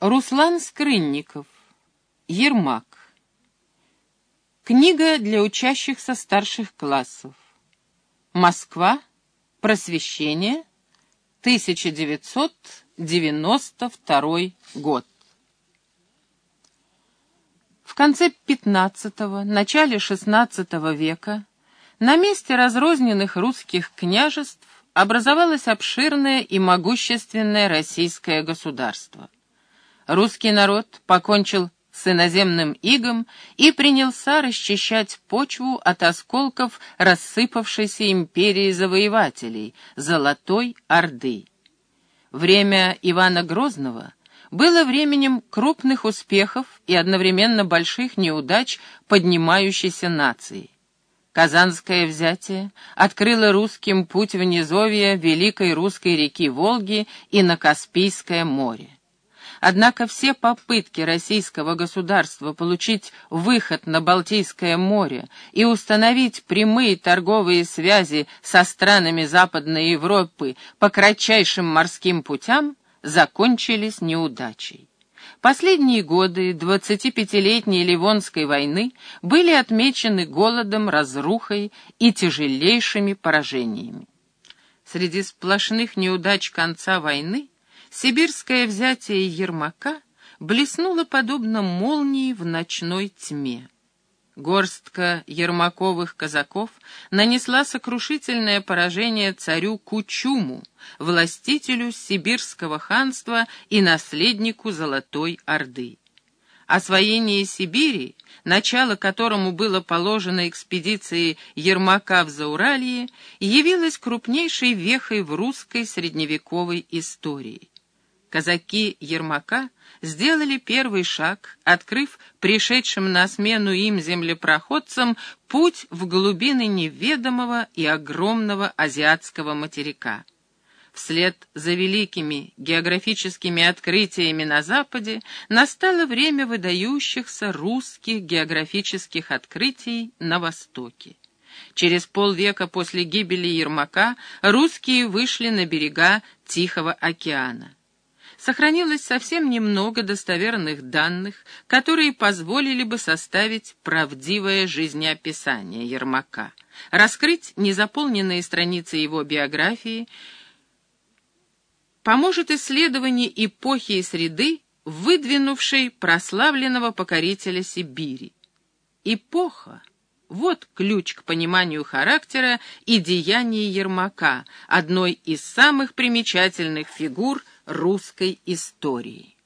Руслан Скрынников. Ермак. Книга для учащихся старших классов. Москва. Просвещение. 1992 год. В конце XV – начале XVI века на месте разрозненных русских княжеств образовалось обширное и могущественное российское государство – русский народ покончил с иноземным игом и принялся расчищать почву от осколков рассыпавшейся империи завоевателей, Золотой Орды. Время Ивана Грозного было временем крупных успехов и одновременно больших неудач поднимающейся нации. Казанское взятие открыло русским путь в низовье великой русской реки Волги и на Каспийское море. Однако все попытки российского государства получить выход на Балтийское море и установить прямые торговые связи со странами Западной Европы по кратчайшим морским путям закончились неудачей. Последние годы 25-летней Ливонской войны были отмечены голодом, разрухой и тяжелейшими поражениями. Среди сплошных неудач конца войны Сибирское взятие Ермака блеснуло подобно молнии в ночной тьме. Горстка ермаковых казаков нанесла сокрушительное поражение царю Кучуму, властителю сибирского ханства и наследнику Золотой Орды. Освоение Сибири, начало которому было положено экспедиции Ермака в Зауралье, явилось крупнейшей вехой в русской средневековой истории казаки Ермака сделали первый шаг, открыв пришедшим на смену им землепроходцам путь в глубины неведомого и огромного азиатского материка. Вслед за великими географическими открытиями на Западе настало время выдающихся русских географических открытий на Востоке. Через полвека после гибели Ермака русские вышли на берега Тихого океана сохранилось совсем немного достоверных данных, которые позволили бы составить правдивое жизнеописание Ермака, раскрыть незаполненные страницы его биографии, поможет исследование эпохи и среды, выдвинувшей прославленного покорителя Сибири. Эпоха — вот ключ к пониманию характера и деяний Ермака, одной из самых примечательных фигур русской истории.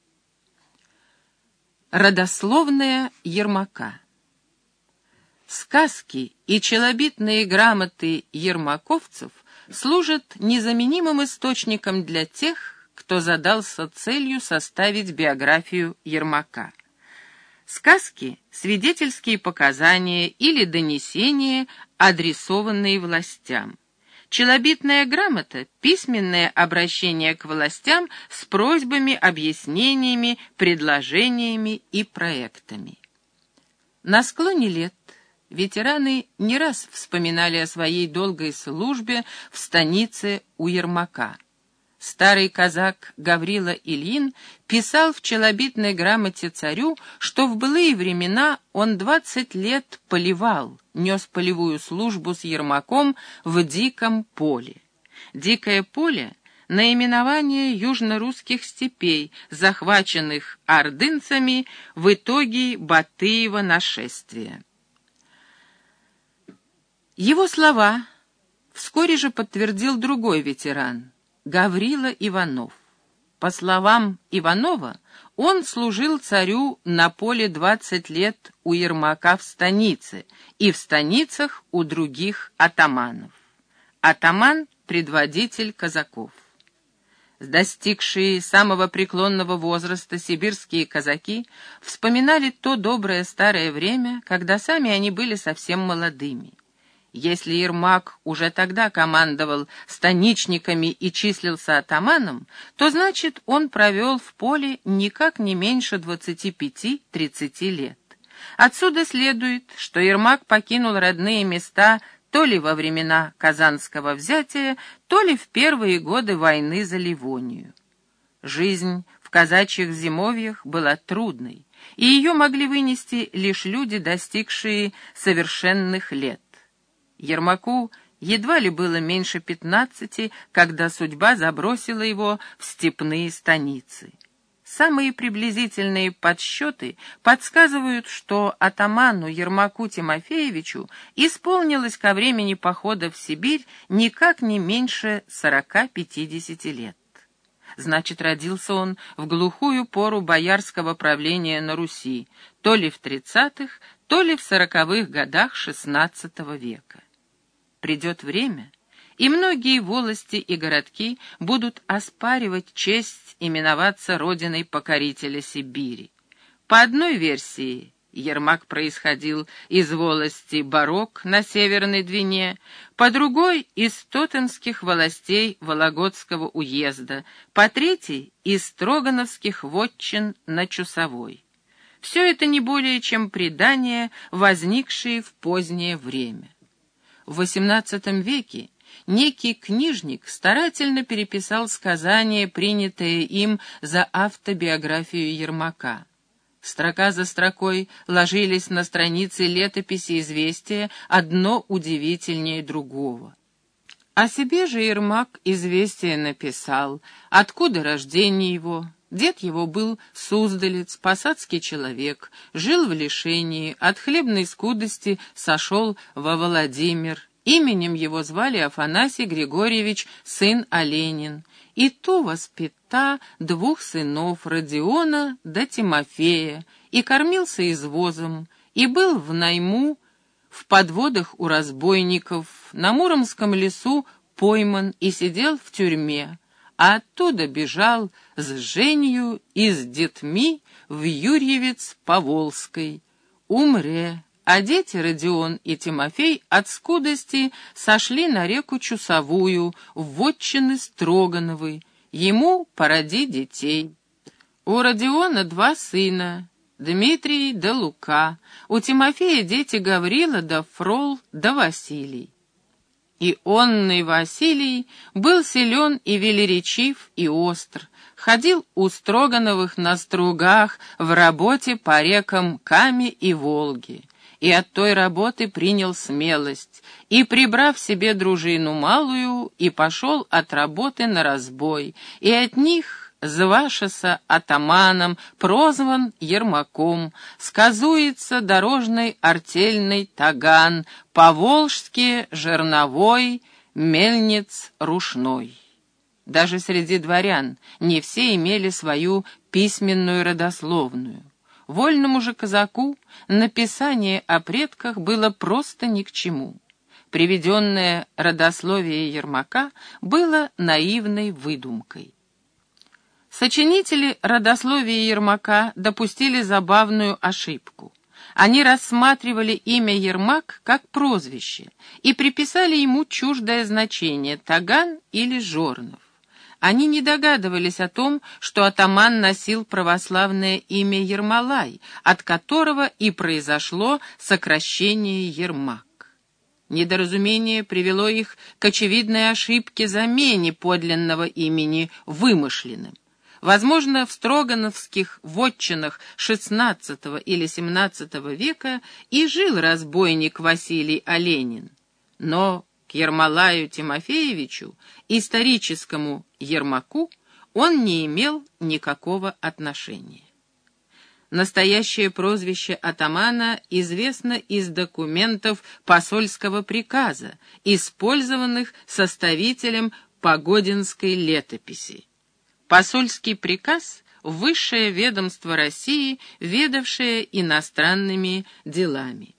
Родословная Ермака Сказки и челобитные грамоты ермаковцев служат незаменимым источником для тех, кто задался целью составить биографию Ермака. Сказки — свидетельские показания или донесения, адресованные властям. Челобитная грамота — письменное обращение к властям с просьбами, объяснениями, предложениями и проектами. На склоне лет ветераны не раз вспоминали о своей долгой службе в станице у Ермака. Старый казак Гаврила Ильин писал в челобитной грамоте царю, что в былые времена он двадцать лет поливал, нес полевую службу с Ермаком в диком поле. Дикое поле — наименование южно-русских степей, захваченных ордынцами в итоге Батыева нашествия. Его слова вскоре же подтвердил другой ветеран — Гаврила Иванов. По словам Иванова, он служил царю на поле 20 лет у Ермака в станице и в станицах у других атаманов. Атаман — предводитель казаков. Достигшие самого преклонного возраста сибирские казаки вспоминали то доброе старое время, когда сами они были совсем молодыми. Если Ермак уже тогда командовал станичниками и числился атаманом, то значит он провел в поле никак не меньше 25-30 лет. Отсюда следует, что Ермак покинул родные места то ли во времена Казанского взятия, то ли в первые годы войны за Ливонию. Жизнь казачьих зимовьях была трудной, и ее могли вынести лишь люди, достигшие совершенных лет. Ермаку едва ли было меньше пятнадцати, когда судьба забросила его в степные станицы. Самые приблизительные подсчеты подсказывают, что атаману Ермаку Тимофеевичу исполнилось ко времени похода в Сибирь никак не меньше сорока-пятидесяти лет. Значит, родился он в глухую пору боярского правления на Руси, то ли в тридцатых, то ли в сороковых годах XVI века. Придет время, и многие волости и городки будут оспаривать честь именоваться родиной покорителя Сибири. По одной версии, Ермак происходил из волости Барок на Северной Двине, по другой — из тотемских волостей Вологодского уезда, по третьей — из Строгановских вотчин на Чусовой. Все это не более чем предания, возникшие в позднее время. В XVIII веке некий книжник старательно переписал сказания, принятые им за автобиографию Ермака. Строка за строкой ложились на страницы летописи известия одно удивительнее другого. О себе же Ермак известие написал, откуда рождение его. Дед его был суздалец, посадский человек, жил в лишении, от хлебной скудости сошел во Владимир, Именем его звали Афанасий Григорьевич, сын Оленин, и ту воспита двух сынов Родиона да Тимофея, и кормился извозом, и был в найму в подводах у разбойников, на Муромском лесу пойман и сидел в тюрьме, а оттуда бежал с Женью и с детьми в Юрьевец Поволской. Умре, а дети Родион и Тимофей от скудости сошли на реку Чусовую, в вотчины Строгановы, ему породи детей. У Родиона два сына, Дмитрий да Лука, у Тимофея дети Гаврила да Фрол да Василий. И онный Василий был силен и велеречив, и остр, ходил у Строгановых на стругах в работе по рекам Каме и Волге. И от той работы принял смелость, и, прибрав себе дружину малую, и пошел от работы на разбой, и от них звашеса атаманом, прозван Ермаком, сказуется дорожный артельный таган, по-волжски жерновой, мельниц рушной. Даже среди дворян не все имели свою письменную родословную. Вольному же казаку написание о предках было просто ни к чему. Приведенное родословие Ермака было наивной выдумкой. Сочинители родословия Ермака допустили забавную ошибку. Они рассматривали имя Ермак как прозвище и приписали ему чуждое значение — Таган или Жорнов. Они не догадывались о том, что атаман носил православное имя Ермолай, от которого и произошло сокращение Ермак. Недоразумение привело их к очевидной ошибке замене подлинного имени вымышленным. Возможно, в строгановских вотчинах XVI или XVII века и жил разбойник Василий Оленин. Но Ермолаю Тимофеевичу, историческому Ермаку, он не имел никакого отношения. Настоящее прозвище атамана известно из документов посольского приказа, использованных составителем Погодинской летописи. Посольский приказ — высшее ведомство России, ведавшее иностранными делами.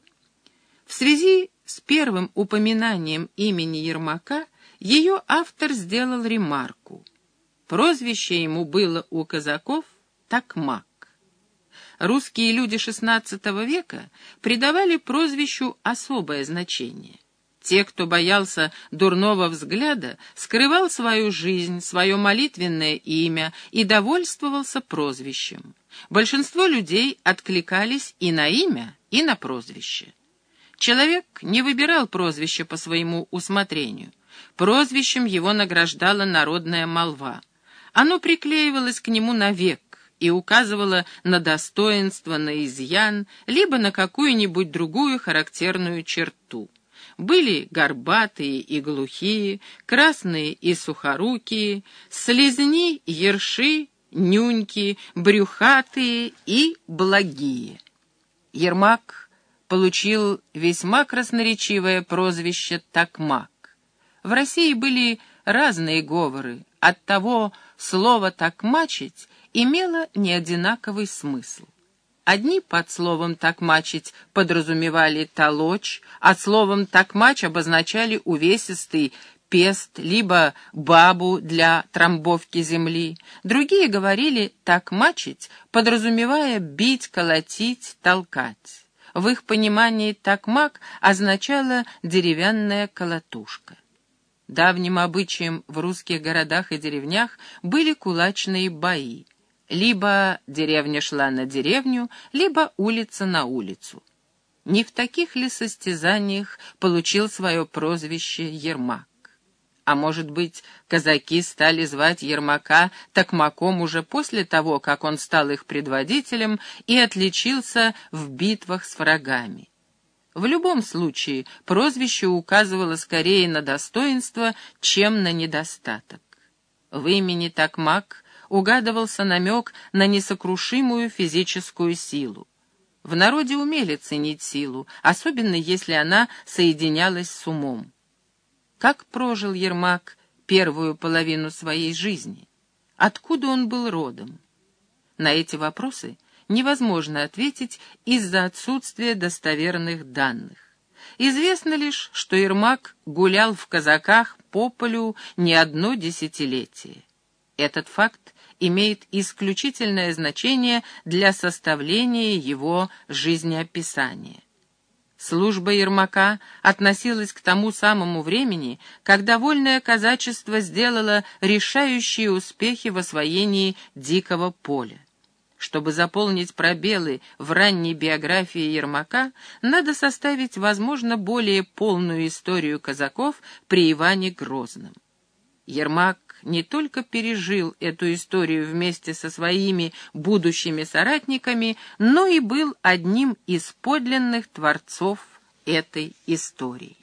В связи с первым упоминанием имени Ермака ее автор сделал ремарку. Прозвище ему было у казаков «Такмак». Русские люди XVI века придавали прозвищу особое значение. Те, кто боялся дурного взгляда, скрывал свою жизнь, свое молитвенное имя и довольствовался прозвищем. Большинство людей откликались и на имя, и на прозвище. Человек не выбирал прозвище по своему усмотрению. Прозвищем его награждала народная молва. Оно приклеивалось к нему навек, и указывала на достоинство, на изъян, либо на какую-нибудь другую характерную черту. Были горбатые и глухие, красные и сухорукие, слезни, ерши, нюньки, брюхатые и благие. Ермак получил весьма красноречивое прозвище «такмак». В России были разные говоры, оттого слово «такмачить» имело неодинаковый смысл. Одни под словом «такмачить» подразумевали «толочь», а словом «такмач» обозначали увесистый пест, либо бабу для трамбовки земли. Другие говорили «так мачить», подразумевая бить, колотить, толкать. В их понимании «такмак» означало «деревянная колотушка». Давним обычаем в русских городах и деревнях были кулачные бои. Либо деревня шла на деревню, либо улица на улицу. Не в таких ли состязаниях получил свое прозвище Ермак? А может быть, казаки стали звать Ермака Токмаком уже после того, как он стал их предводителем и отличился в битвах с врагами. В любом случае, прозвище указывало скорее на достоинство, чем на недостаток. В имени Токмак угадывался намек на несокрушимую физическую силу. В народе умели ценить силу, особенно если она соединялась с умом. Как прожил Ермак первую половину своей жизни? Откуда он был родом? На эти вопросы невозможно ответить из-за отсутствия достоверных данных. Известно лишь, что Ермак гулял в казаках по полю не одно десятилетие. Этот факт имеет исключительное значение для составления его жизнеописания. Служба Ермака относилась к тому самому времени, когда вольное казачество сделало решающие успехи в освоении дикого поля. Чтобы заполнить пробелы в ранней биографии Ермака, надо составить, возможно, более полную историю казаков при Иване Грозном. Ермак не только пережил эту историю вместе со своими будущими соратниками, но и был одним из подлинных творцов этой истории.